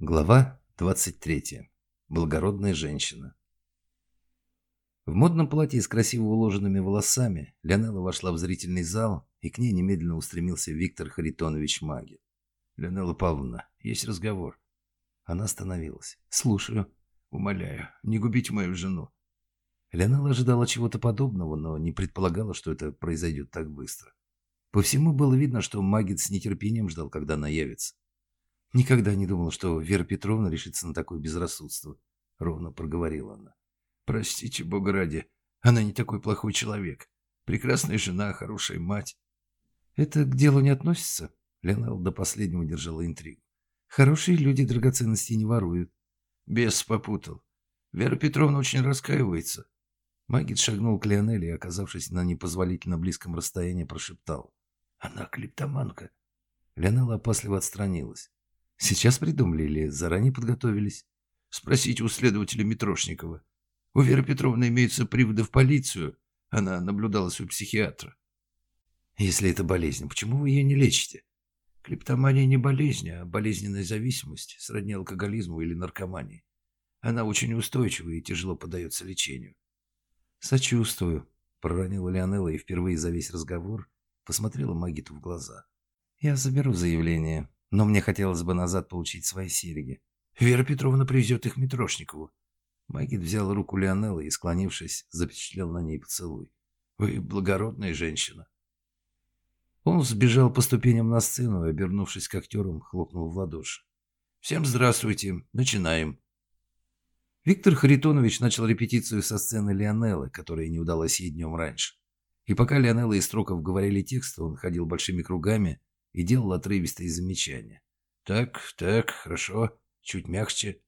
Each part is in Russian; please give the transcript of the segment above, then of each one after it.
Глава 23. Благородная женщина. В модном платье с красиво уложенными волосами Леонела вошла в зрительный зал, и к ней немедленно устремился Виктор Харитонович Маги. «Леонела Павловна, есть разговор». Она остановилась. «Слушаю. Умоляю, не губите мою жену». Леонела ожидала чего-то подобного, но не предполагала, что это произойдет так быстро. По всему было видно, что Магит с нетерпением ждал, когда она явится. «Никогда не думал, что Вера Петровна решится на такое безрассудство», — ровно проговорила она. «Простите, Бога ради, она не такой плохой человек. Прекрасная жена, хорошая мать». «Это к делу не относится?» Леонел до последнего держала интригу. «Хорошие люди драгоценности не воруют». Бес попутал. Вера Петровна очень раскаивается. Магит шагнул к Леонеле и, оказавшись на непозволительно близком расстоянии, прошептал. «Она клептоманка». Леонела опасливо отстранилась. Сейчас придумали или заранее подготовились? Спросите у следователя Митрошникова. У Веры Петровны имеются приводы в полицию. Она наблюдалась у психиатра. Если это болезнь, почему вы ее не лечите? Клептомания не болезнь, а болезненная зависимость, сродни алкоголизму или наркомании. Она очень устойчива и тяжело поддается лечению. «Сочувствую», — проронила Леонелла и впервые за весь разговор посмотрела Магиту в глаза. «Я заберу заявление но мне хотелось бы назад получить свои серьги. Вера Петровна привезет их Митрошникову. Магит взял руку Леонеллы и, склонившись, запечатлел на ней поцелуй. «Вы благородная женщина». Он сбежал по ступеням на сцену и, обернувшись к актерам, хлопнул в ладоши. «Всем здравствуйте. Начинаем». Виктор Харитонович начал репетицию со сцены Леонеллы, которая не удалась ей днем раньше. И пока Леонелла и Строков говорили текст, он ходил большими кругами, и делал отрывистые замечания. «Так, так, хорошо, чуть мягче».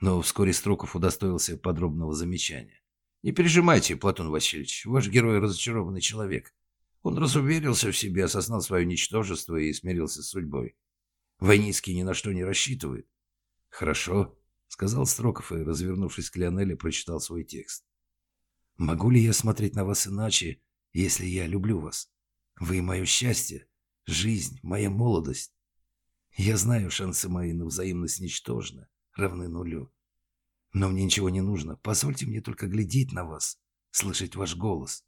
Но вскоре Строков удостоился подробного замечания. «Не пережимайте, Платон Васильевич, ваш герой разочарованный человек. Он разуверился в себе, осознал свое ничтожество и смирился с судьбой. Войницкий ни на что не рассчитывает». «Хорошо», — сказал Строков и, развернувшись к Леонеле, прочитал свой текст. «Могу ли я смотреть на вас иначе, если я люблю вас? Вы мое счастье, жизнь, моя молодость. Я знаю, шансы мои на взаимность ничтожны, равны нулю. Но мне ничего не нужно. Позвольте мне только глядеть на вас, слышать ваш голос.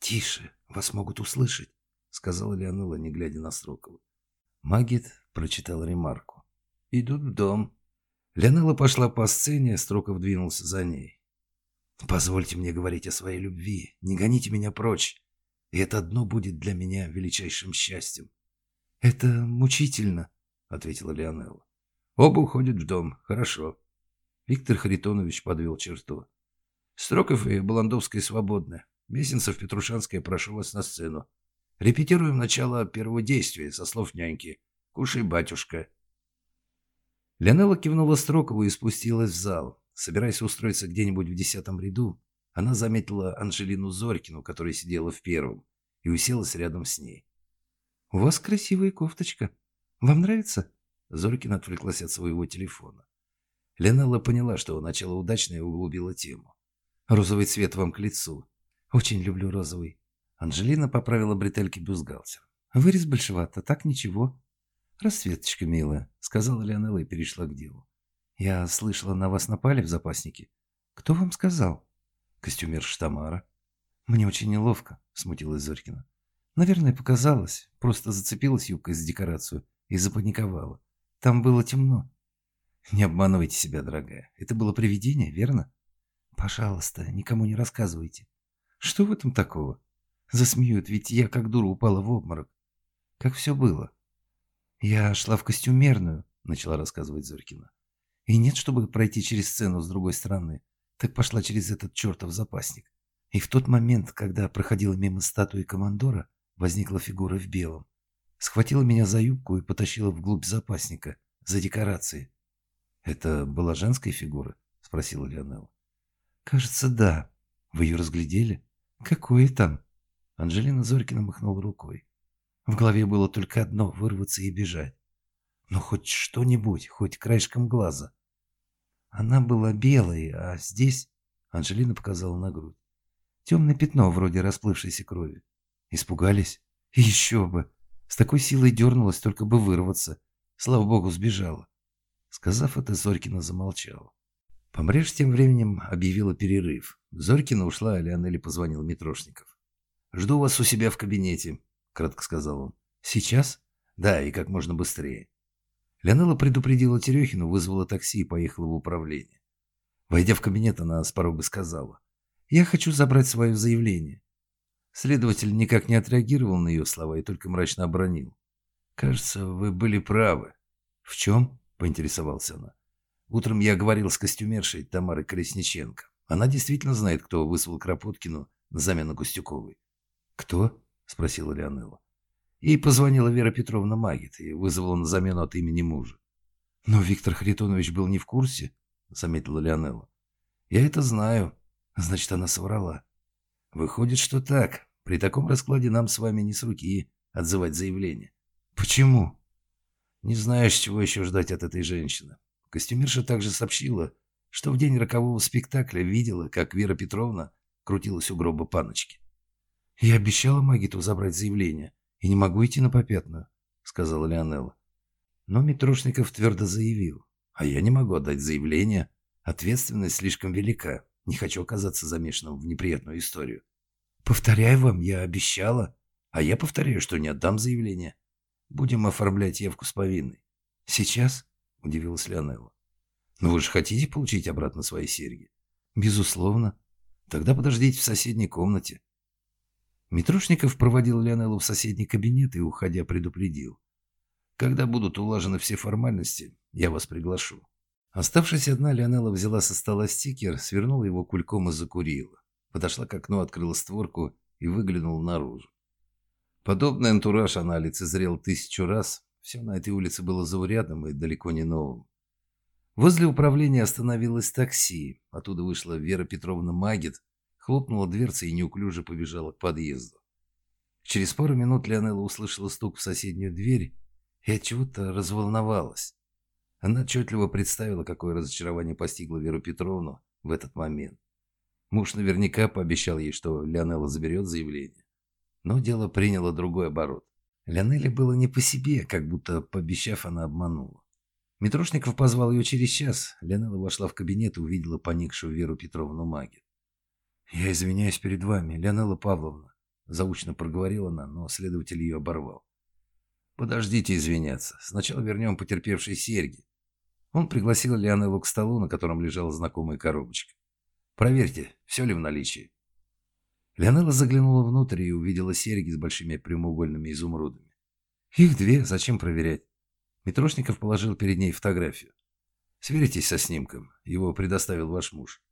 Тише, вас могут услышать, сказала Леонела, не глядя на Строкова. Магит прочитал ремарку. Идут в дом. Леонела пошла по сцене, Строков двинулся за ней. «Позвольте мне говорить о своей любви. Не гоните меня прочь. И это одно будет для меня величайшим счастьем. «Это мучительно», — ответила Леонелла. «Оба уходят в дом. Хорошо». Виктор Харитонович подвел черту. «Строков и Баландовская свободны. Месенцев, Петрушанская, прошу вас на сцену. Репетируем начало первого действия со слов няньки. Кушай, батюшка». Леонелла кивнула Строкову и спустилась в зал. Собираясь устроиться где-нибудь в десятом ряду, она заметила Анжелину Зорькину, которая сидела в первом, и уселась рядом с ней. «У вас красивая кофточка. Вам нравится?» Зорькина отвлеклась от своего телефона. Ленелла поняла, что начало удачно и углубила тему. «Розовый цвет вам к лицу. Очень люблю розовый». Анжелина поправила бретельки бюстгальтер. «Вырез большевато, так ничего». «Расцветочка, милая», — сказала Леонелла и перешла к делу. «Я слышала, на вас напали в запаснике. Кто вам сказал?» Костюмерша Тамара. «Мне очень неловко», — смутилась Зорькина. «Наверное, показалось. Просто зацепилась юбкой за декорацию и запаниковала. Там было темно». «Не обманывайте себя, дорогая. Это было привидение, верно?» «Пожалуйста, никому не рассказывайте». «Что в этом такого?» «Засмеют, ведь я как дура упала в обморок». «Как все было?» «Я шла в костюмерную», — начала рассказывать Зорькина. «И нет, чтобы пройти через сцену с другой стороны так пошла через этот чертов запасник. И в тот момент, когда проходила мимо статуи командора, возникла фигура в белом. Схватила меня за юбку и потащила вглубь запасника, за декорации. «Это была женская фигура?» – спросила Леонелла. «Кажется, да. Вы ее разглядели? Какое там?» Анжелина Зорькина махнула рукой. В голове было только одно – вырваться и бежать. Но хоть что-нибудь, хоть краешком глаза. Она была белой, а здесь... Анжелина показала на грудь. Темное пятно, вроде расплывшейся крови. Испугались? Еще бы. С такой силой дернулась, только бы вырваться. Слава богу, сбежала. Сказав это, Зорькина замолчала. Помреж тем временем объявила перерыв. Зорькина ушла, а Леонели позвонил Митрошников. «Жду вас у себя в кабинете», — кратко сказал он. «Сейчас?» «Да, и как можно быстрее». Леонела предупредила Терехину, вызвала такси и поехала в управление. Войдя в кабинет, она с порога сказала. «Я хочу забрать свое заявление». Следователь никак не отреагировал на ее слова и только мрачно обронил. «Кажется, вы были правы». «В чем?» — поинтересовался она. Утром я говорил с костюмершей Тамарой Колесниченко. Она действительно знает, кто вызвал Кропоткину на замену Костюковой. «Кто?» – спросила Леонела. Ей позвонила Вера Петровна Магит и вызвала на замену от имени мужа. «Но Виктор Харитонович был не в курсе», – заметила Леонела. «Я это знаю. Значит, она соврала». «Выходит, что так. При таком раскладе нам с вами не с руки отзывать заявление». «Почему?» «Не знаешь, чего еще ждать от этой женщины. Костюмерша также сообщила, что в день рокового спектакля видела, как Вера Петровна крутилась у гроба паночки. «Я обещала Магиту забрать заявление, и не могу идти на попятную», — сказала Леонелла. Но Митрошников твердо заявил, «А я не могу отдать заявление. Ответственность слишком велика. Не хочу оказаться замешанным в неприятную историю». «Повторяю вам, я обещала. А я повторяю, что не отдам заявление. Будем оформлять явку с повинной. Сейчас?» – удивилась Леонелла. «Но вы же хотите получить обратно свои серьги?» «Безусловно. Тогда подождите в соседней комнате». Митрошников проводил Леонеллу в соседний кабинет и, уходя, предупредил. «Когда будут улажены все формальности, я вас приглашу». Оставшись одна, Леонелла взяла со стола стикер, свернула его кульком и закурила. Подошла к окну, открыла створку и выглянула наружу. Подобный антураж она лицезрел тысячу раз, все на этой улице было заурядным и далеко не новым. Возле управления остановилось такси. Оттуда вышла Вера Петровна Магит, хлопнула дверца и неуклюже побежала к подъезду. Через пару минут Леонела услышала стук в соседнюю дверь и от чего-то разволновалась. Она отчетливо представила, какое разочарование постигло Веру Петровну в этот момент. Муж наверняка пообещал ей, что Леонела заберет заявление. Но дело приняло другой оборот. Леонеле было не по себе, как будто, пообещав, она обманула. Митрошников позвал ее через час. Леонела вошла в кабинет и увидела поникшую Веру Петровну Маги. «Я извиняюсь перед вами, Леонела Павловна», – заучно проговорила она, но следователь ее оборвал. «Подождите извиняться. Сначала вернем потерпевшие серьги». Он пригласил Леонелу к столу, на котором лежала знакомая коробочка. «Проверьте, все ли в наличии». Леонела заглянула внутрь и увидела серьги с большими прямоугольными изумрудами. «Их две, зачем проверять?» Митрошников положил перед ней фотографию. «Сверитесь со снимком, его предоставил ваш муж».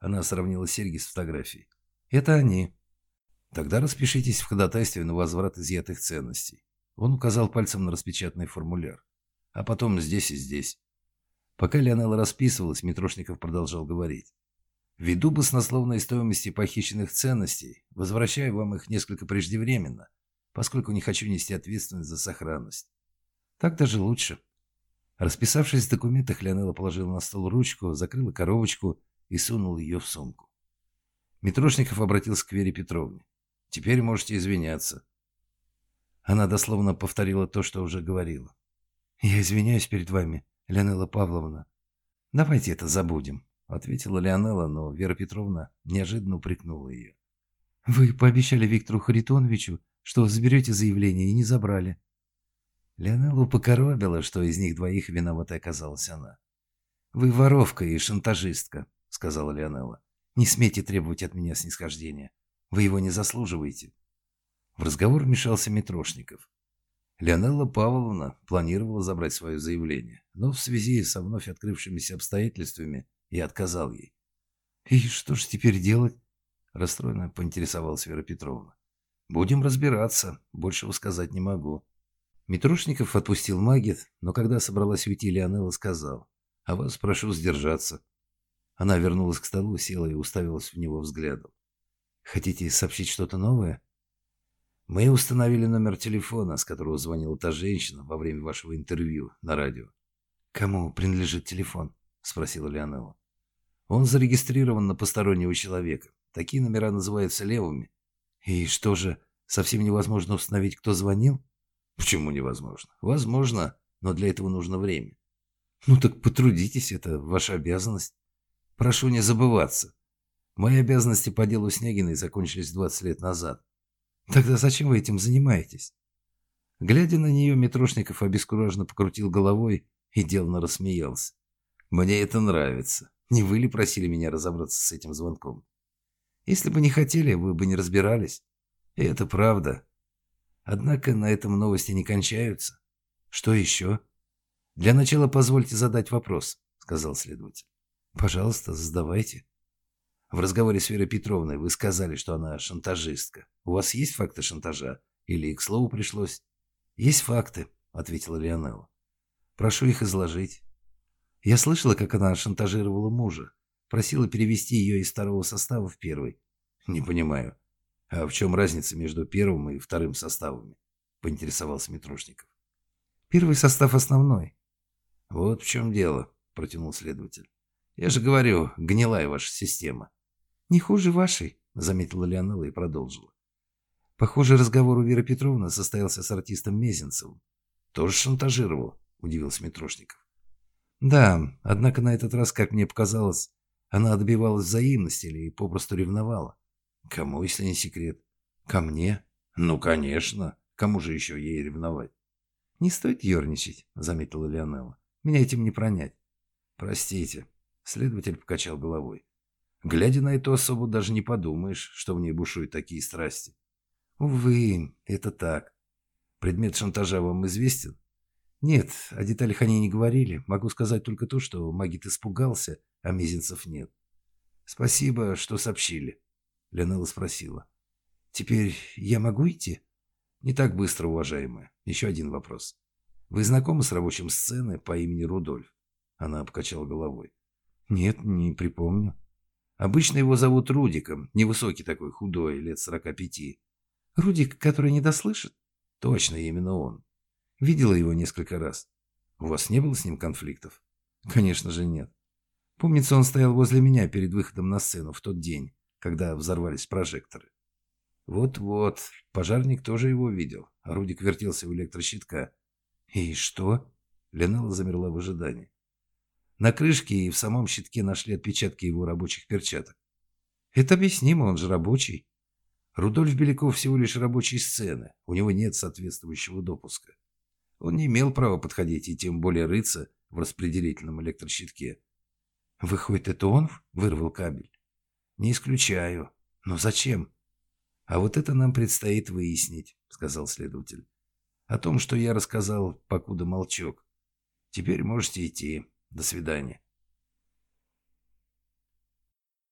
Она сравнила серьги с фотографией. «Это они». «Тогда распишитесь в ходатайстве на возврат изъятых ценностей». Он указал пальцем на распечатанный формуляр. «А потом здесь и здесь». Пока Леонела расписывалась, Митрошников продолжал говорить. Ввиду баснословной стоимости похищенных ценностей, возвращаю вам их несколько преждевременно, поскольку не хочу нести ответственность за сохранность. Так даже лучше. Расписавшись в документах, Леонела положила на стол ручку, закрыла коробочку и сунула ее в сумку. Митрошников обратился к Вере Петровне. «Теперь можете извиняться». Она дословно повторила то, что уже говорила. «Я извиняюсь перед вами, Леонела Павловна. Давайте это забудем». Ответила Леонела, но Вера Петровна неожиданно упрекнула ее. «Вы пообещали Виктору Харитоновичу, что заберете заявление, и не забрали». Леонеллу покоробила, что из них двоих виноватой оказалась она. «Вы воровка и шантажистка», — сказала Леонелла. «Не смейте требовать от меня снисхождения. Вы его не заслуживаете». В разговор вмешался Митрошников. Леонелла Павловна планировала забрать свое заявление, но в связи со вновь открывшимися обстоятельствами я отказал ей. «И что же теперь делать?» Расстроенно поинтересовалась Вера Петровна. «Будем разбираться. Большего сказать не могу». Митрушников отпустил Магит, но когда собралась уйти, Леонелла сказал. «А вас прошу сдержаться». Она вернулась к столу, села и уставилась в него взглядом. «Хотите сообщить что-то новое?» «Мы установили номер телефона, с которого звонила та женщина во время вашего интервью на радио». «Кому принадлежит телефон?» – спросила Леонелла. Он зарегистрирован на постороннего человека. Такие номера называются левыми. И что же, совсем невозможно установить, кто звонил? Почему невозможно? Возможно, но для этого нужно время. Ну так потрудитесь, это ваша обязанность. Прошу не забываться. Мои обязанности по делу Снегиной закончились 20 лет назад. Тогда зачем вы этим занимаетесь? Глядя на нее, Митрошников обескураженно покрутил головой и деланно рассмеялся. Мне это нравится. Не вы ли просили меня разобраться с этим звонком? Если бы не хотели, вы бы не разбирались. И это правда. Однако на этом новости не кончаются. Что еще? Для начала позвольте задать вопрос, сказал следователь. Пожалуйста, задавайте. В разговоре с Верой Петровной вы сказали, что она шантажистка. У вас есть факты шантажа? Или к слову пришлось? Есть факты, ответила Леонелла. Прошу их изложить. Я слышала, как она шантажировала мужа. Просила перевести ее из второго состава в первый. Не понимаю. А в чем разница между первым и вторым составами? Поинтересовался Митрушников. Первый состав основной. Вот в чем дело, протянул следователь. Я же говорю, гнилая ваша система. Не хуже вашей, заметила Леонела и продолжила. Похоже, разговор у Веры Петровны состоялся с артистом Мезенцевым. Тоже шантажировал, удивился Митрошников. Да, однако на этот раз, как мне показалось, она добивалась взаимности или попросту ревновала. Кому, если не секрет? Ко мне? Ну, конечно. Кому же еще ей ревновать? Не стоит ерничать, заметила Леонелла. Меня этим не пронять. Простите. Следователь покачал головой. Глядя на эту особу, даже не подумаешь, что в ней бушуют такие страсти. Увы, это так. Предмет шантажа вам известен? Нет, о деталях они не говорили. Могу сказать только то, что Магит испугался, а Мизинцев нет. Спасибо, что сообщили. Леонела спросила. Теперь я могу идти? Не так быстро, уважаемая. Еще один вопрос. Вы знакомы с рабочим сцены по имени Рудольф? Она покачала головой. Нет, не припомню. Обычно его зовут Рудиком. Невысокий такой, худой, лет сорока пяти. Рудик, который не дослышит? Точно, именно он. Видела его несколько раз. У вас не было с ним конфликтов? Конечно же нет. Помнится, он стоял возле меня перед выходом на сцену в тот день, когда взорвались прожекторы. Вот-вот, пожарник тоже его видел. А Рудик вертелся у электрощитка. И что? Ленелла замерла в ожидании. На крышке и в самом щитке нашли отпечатки его рабочих перчаток. Это объяснимо, он же рабочий. Рудольф Беляков всего лишь рабочий сцены, у него нет соответствующего допуска. Он не имел права подходить и тем более рыться в распределительном электрощитке. Выходит, это он вырвал кабель? Не исключаю. Но зачем? А вот это нам предстоит выяснить, сказал следователь. О том, что я рассказал, покуда молчок. Теперь можете идти. До свидания.